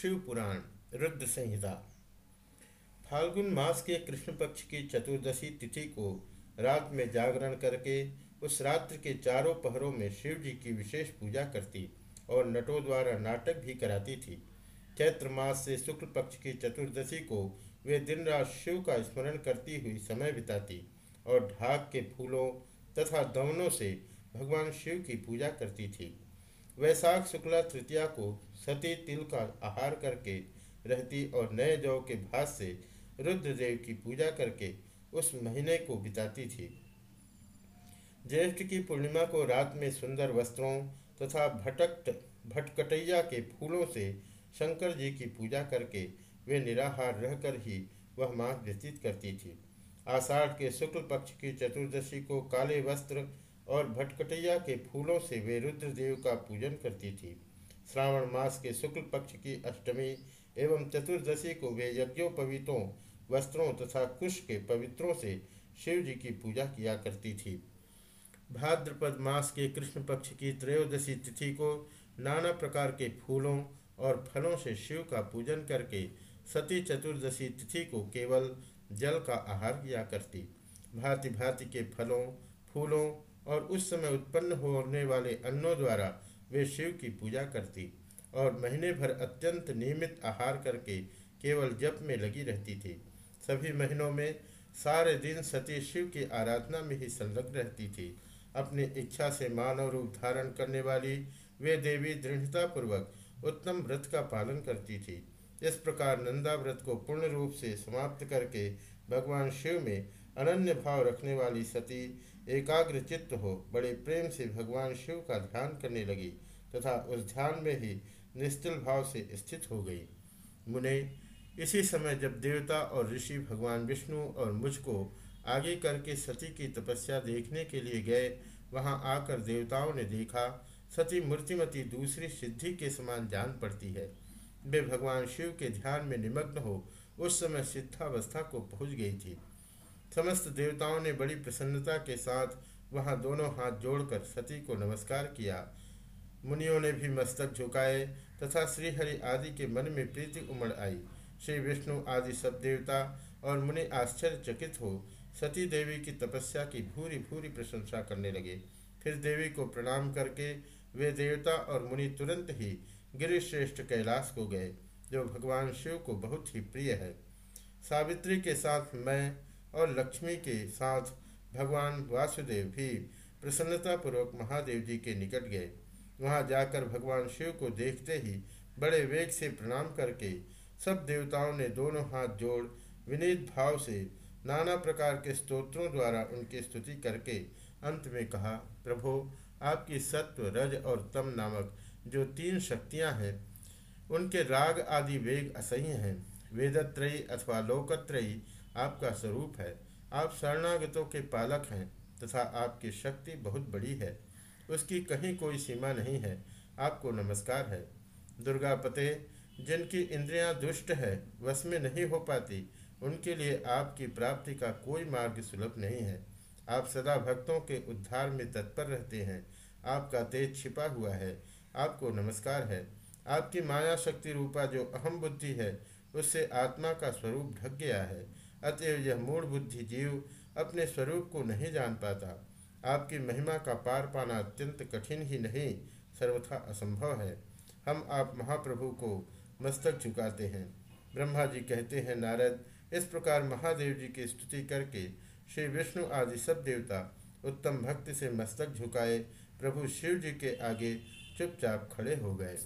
शिव पुराण रुद्र संहिता। फाल्गुन मास के कृष्ण पक्ष की चतुर्दशी तिथि को रात में जागरण करके उस रात्र के चारों पहरों में शिव जी की विशेष पूजा करती और नटों द्वारा नाटक भी कराती थी। चैत्र मास से शुक्ल पक्ष की चतुर्दशी को वे दिन रात शिव का स्मरण करती हुई समय बिताती और ढाक के फूलों तथा दवनों से भगवान शिव की पूजा करती थी। वैशाख शुक्ला तृतीया को सती तिल का आहार करके रहती और नए जौ के भास से रुद्रदेव की पूजा करके उस महीने को बिताती थी। ज्येष्ठ की पूर्णिमा को रात में सुंदर वस्त्रों तथा भटक भटकटैया के फूलों से शंकर जी की पूजा करके वे निराहार रहकर ही वह मास व्यतीत करती थी। आषाढ़ के शुक्ल पक्ष की चतुर्दशी को काले वस्त्र और भटकटैया के फूलों से वे रुद्रदेव का पूजन करती थी। श्रावण मास के शुक्ल पक्ष की अष्टमी एवं चतुर्दशी को वे यज्ञोपवीतों, वस्त्रों तथा कुश के पवित्रों से शिव जी की पूजा किया करती थी। भाद्रपद मास के कृष्ण पक्ष की त्रयोदशी तिथि को नाना प्रकार के फूलों और फलों से शिव का पूजन करके सती चतुर्दशी तिथि को केवल जल का आहार किया करती। भांति भांति के फलों, फूलों और उस समय उत्पन्न होने वाले अन्नों द्वारा वे शिव की पूजा करती और महीने भर अत्यंत नियमित आहार करके केवल जप में लगी रहती थी। सभी महीनों में सारे दिन सती शिव की आराधना में ही संलग्न रहती थी। अपनी इच्छा से मानव रूप धारण करने वाली वे देवी दृढ़तापूर्वक उत्तम व्रत का पालन करती थी। इस प्रकार नंदा व्रत को पूर्ण रूप से समाप्त करके भगवान शिव में अनन्य भाव रखने वाली सती एकाग्र चित्त हो, बड़े प्रेम से भगवान शिव का ध्यान करने लगी तथा उस ध्यान में ही निश्चल भाव से स्थित हो गई। मुने, इसी समय जब देवता और ऋषि भगवान विष्णु और मुझको आगे करके सती की तपस्या देखने के लिए गए, वहाँ आकर देवताओं ने देखा, सती मूर्तिमती दूसरी सिद्धि के समान जान पड़ती है। वे भगवान शिव के ध्यान में निमग्न हो उस समय सिद्धावस्था को पहुँच गई थी। समस्त देवताओं ने बड़ी प्रसन्नता के साथ वहाँ दोनों हाथ जोड़कर सती को नमस्कार किया। मुनियों ने भी मस्तक झुकाए तथा श्रीहरि आदि के मन में प्रीति उमड़ आई। श्री विष्णु आदि सब देवता और मुनि आश्चर्यचकित हो सती देवी की तपस्या की भूरी भूरी प्रशंसा करने लगे। फिर देवी को प्रणाम करके वे देवता और मुनि तुरंत ही गिरिश्रेष्ठ कैलाश को गए, जो भगवान शिव को बहुत ही प्रिय है। सावित्री के साथ मैं और लक्ष्मी के साथ भगवान वासुदेव भी प्रसन्नतापूर्वक महादेव जी के निकट गए। वहाँ जाकर भगवान शिव को देखते ही बड़े वेग से प्रणाम करके सब देवताओं ने दोनों हाथ जोड़ विनीत भाव से नाना प्रकार के स्तोत्रों द्वारा उनकी स्तुति करके अंत में कहा, प्रभो, आपकी सत्व, रज और तम नामक जो तीन शक्तियाँ हैं, उनके राग आदि वेग असह्य हैं। वेदत्रयी अथवा लोकत्रयी आपका स्वरूप है। आप शरणागतों के पालक हैं तथा आपकी शक्ति बहुत बड़ी है। उसकी कहीं कोई सीमा नहीं है। आपको नमस्कार है। दुर्गा पते जिनकी इंद्रियाँ दुष्ट है, वश में नहीं हो पाती, उनके लिए आपकी प्राप्ति का कोई मार्ग सुलभ नहीं है। आप सदा भक्तों के उद्धार में तत्पर रहते हैं। आपका तेज छिपा हुआ है। आपको नमस्कार है। आपकी माया शक्ति रूपा जो अहम बुद्धि है, उससे आत्मा का स्वरूप ढक गया है। अतएव यह मूढ़ बुद्धि जीव अपने स्वरूप को नहीं जान पाता। आपकी महिमा का पार पाना अत्यंत कठिन ही नहीं, सर्वथा असंभव है। हम आप महाप्रभु को मस्तक झुकाते हैं। ब्रह्मा जी कहते हैं, नारद, इस प्रकार महादेव जी की स्तुति करके श्री विष्णु आदि सब देवता उत्तम भक्ति से मस्तक झुकाए प्रभु शिव जी के आगे चुपचाप खड़े हो गए।